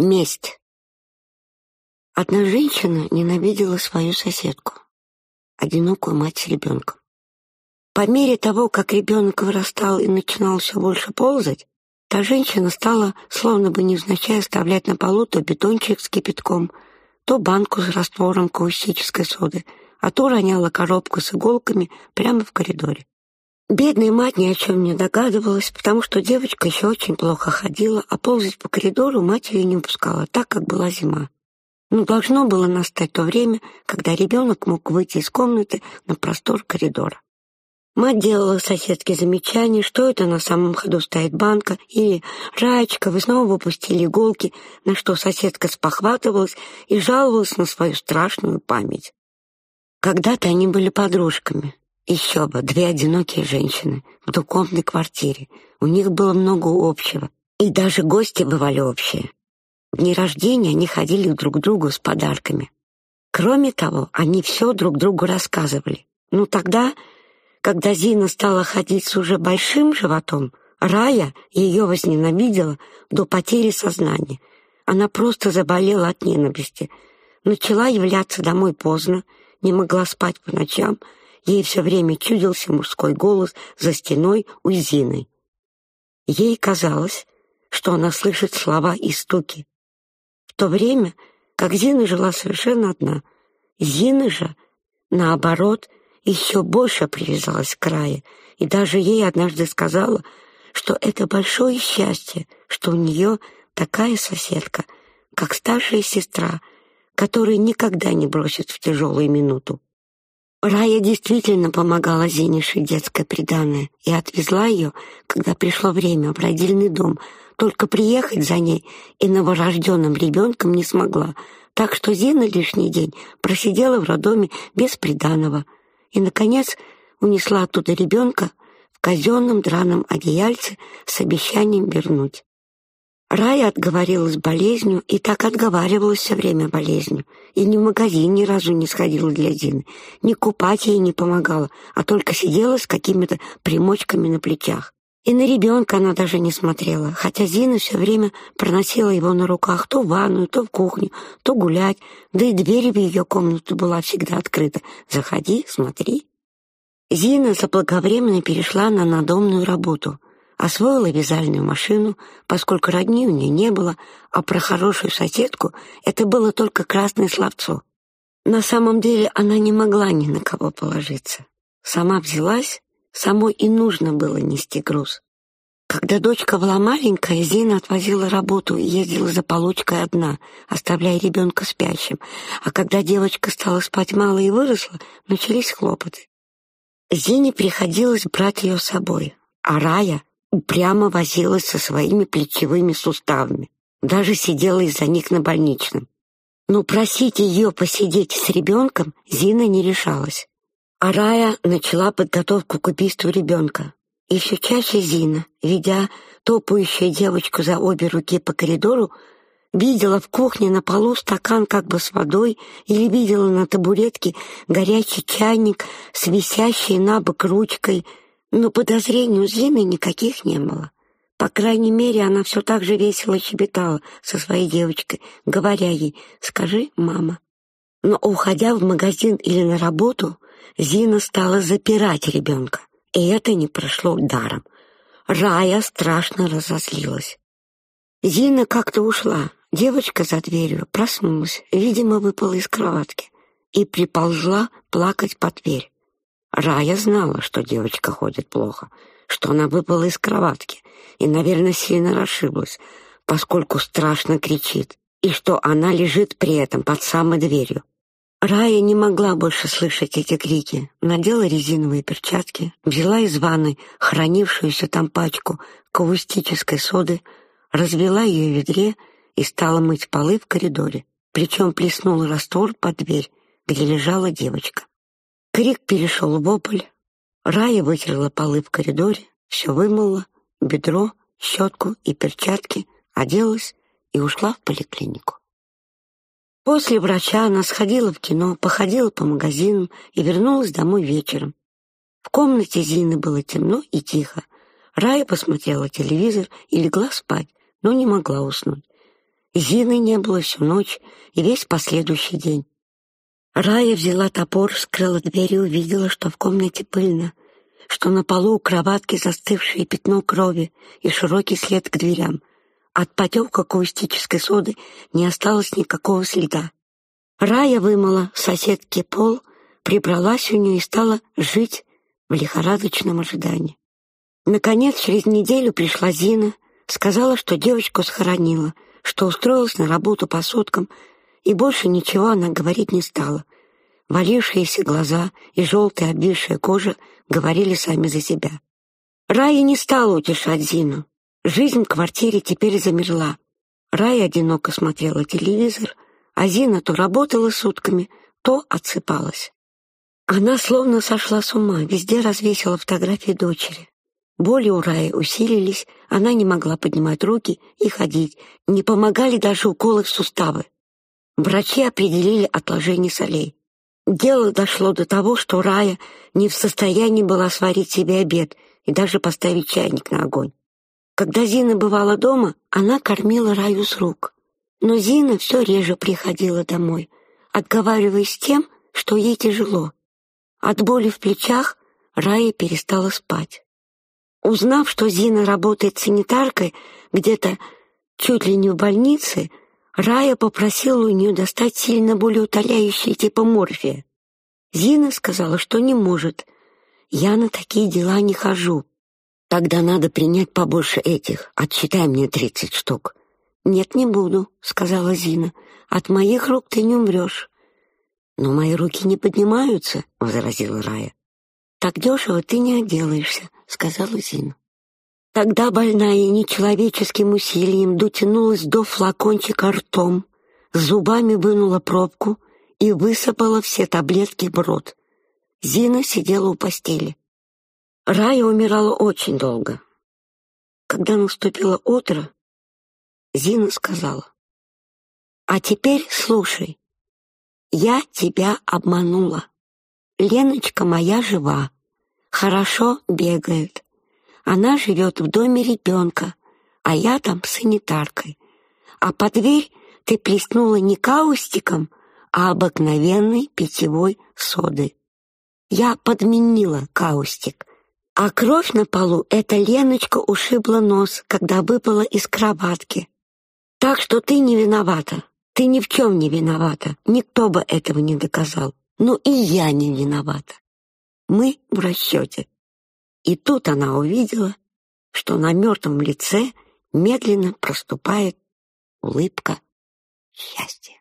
Месть. Одна женщина ненавидела свою соседку, одинокую мать с ребенком. По мере того, как ребенок вырастал и начинал все больше ползать, та женщина стала, словно бы невзначай, оставлять на полу то бетончик с кипятком, то банку с раствором каустической соды, а то роняла коробку с иголками прямо в коридоре. Бедная мать ни о чем не догадывалась, потому что девочка еще очень плохо ходила, а ползать по коридору мать ее не пускала, так как была зима. Но должно было настать то время, когда ребенок мог выйти из комнаты на простор коридора. Мать делала соседке замечания, что это на самом ходу стоит банка, или «Раечка, вы снова выпустили иголки», на что соседка спохватывалась и жаловалась на свою страшную память. Когда-то они были подружками, еще бы, две одинокие женщины в двухкомнатной квартире. У них было много общего. И даже гости бывали общие. В дни рождения они ходили друг к другу с подарками. Кроме того, они все друг другу рассказывали. Ну тогда, когда Зина стала ходить с уже большим животом, Рая ее возненавидела до потери сознания. Она просто заболела от ненависти. Начала являться домой ей все время чудился мужской голос за стеной у Зины. Ей казалось, что она слышит слова и стуки. В то время, как Зина жила совершенно одна, Зина же, наоборот, еще больше привязалась к краю и даже ей однажды сказала, что это большое счастье, что у нее такая соседка, как старшая сестра, которая никогда не бросит в тяжелую минуту. Рая действительно помогала Зине шить детское приданое и отвезла ее, когда пришло время, в родильный дом. Только приехать за ней и новорожденным ребенком не смогла, так что Зина лишний день просидела в роддоме без приданого и, наконец, унесла оттуда ребенка в казенном драном одеяльце с обещанием вернуть. Рая отговорилась болезнью и так отговаривалась все время болезнью. И ни в магазин ни разу не сходила для Зины, ни купать ей не помогала, а только сидела с какими-то примочками на плечах. И на ребенка она даже не смотрела, хотя Зина все время проносила его на руках то в ванную, то в кухню, то гулять, да и дверь в ее комнату была всегда открыта. «Заходи, смотри». Зина заблаговременно перешла на надомную работу — освоила вязальную машину, поскольку родни у нее не было, а про хорошую соседку это было только красное словцо. На самом деле она не могла ни на кого положиться. Сама взялась, самой и нужно было нести груз. Когда дочка была маленькая, Зина отвозила работу и ездила за получкой одна, оставляя ребенка спящим. А когда девочка стала спать мало и выросла, начались хлопоты. Зине приходилось брать ее с собой, а Рая прямо возилась со своими плечевыми суставами. Даже сидела из-за них на больничном. Но просить ее посидеть с ребенком Зина не решалась. А Рая начала подготовку к убийству ребенка. И все чаще Зина, ведя топающую девочку за обе руки по коридору, видела в кухне на полу стакан как бы с водой или видела на табуретке горячий чайник с висящей на бок ручкой – но подозрений у Зины никаких не было. По крайней мере, она все так же весело щебетала со своей девочкой, говоря ей «Скажи, мама». Но уходя в магазин или на работу, Зина стала запирать ребенка. И это не прошло даром. Рая страшно разозлилась. Зина как-то ушла. Девочка за дверью проснулась, видимо, выпала из кроватки и приползла плакать под дверь. Рая знала, что девочка ходит плохо, что она выпала из кроватки и, наверное, сильно расшиблась, поскольку страшно кричит, и что она лежит при этом под самой дверью. Рая не могла больше слышать эти крики, надела резиновые перчатки, взяла из ванной хранившуюся там пачку каустической соды, развела ее в ведре и стала мыть полы в коридоре, причем плеснула раствор под дверь, где лежала девочка. Крик перешел в вопль. Рая вытерла полы в коридоре, все вымыла, бедро, щетку и перчатки, оделась и ушла в поликлинику. После врача она сходила в кино, походила по магазинам и вернулась домой вечером. В комнате Зины было темно и тихо. Рая посмотрела телевизор и легла спать, но не могла уснуть. Зины не было всю ночь и весь последующий день. Рая взяла топор, скрыла дверь и увидела, что в комнате пыльно, что на полу у кроватки застывшее пятно крови и широкий след к дверям. От потека каустической соды не осталось никакого следа. Рая вымыла соседке пол, прибралась у нее и стала жить в лихорадочном ожидании. Наконец, через неделю пришла Зина, сказала, что девочку схоронила, что устроилась на работу по суткам и больше ничего она говорить не стала. Валившиеся глаза и желтая обвисшая кожа говорили сами за себя. Рая не стала утешать Зину. Жизнь в квартире теперь замерла. Рая одиноко смотрела телевизор, а Зина то работала сутками, то отсыпалась. Она словно сошла с ума, везде развесила фотографии дочери. Боли у Раи усилились, она не могла поднимать руки и ходить, не помогали даже уколы в суставы. Врачи определили отложение солей. Дело дошло до того, что Рая не в состоянии была сварить себе обед и даже поставить чайник на огонь. Когда Зина бывала дома, она кормила Раю с рук. Но Зина все реже приходила домой, отговариваясь тем, что ей тяжело. От боли в плечах Рая перестала спать. Узнав, что Зина работает санитаркой где-то чуть ли не в больнице, Рая попросила у нее достать сильно более утоляющие типа морфия. Зина сказала, что не может. Я на такие дела не хожу. Тогда надо принять побольше этих. Отсчитай мне тридцать штук. Нет, не буду, сказала Зина. От моих рук ты не умрешь. Но мои руки не поднимаются, возразила Рая. Так дешево ты не отделаешься, сказала Зина. Тогда больная нечеловеческим усилием дотянулась до флакончика ртом, зубами вынула пробку и высыпала все таблетки в рот. Зина сидела у постели. Рая умирала очень долго. Когда наступило утро, Зина сказала, «А теперь слушай, я тебя обманула. Леночка моя жива, хорошо бегает, она живет в доме ребенка, а я там санитаркой. А под дверь ты плеснула не каустиком, а обыкновенной питьевой соды. Я подменила каустик. А кровь на полу эта Леночка ушибла нос, когда выпала из кроватки. Так что ты не виновата. Ты ни в чем не виновата. Никто бы этого не доказал. Ну и я не виновата. Мы в расчете. И тут она увидела, что на мертвом лице медленно проступает улыбка счастья.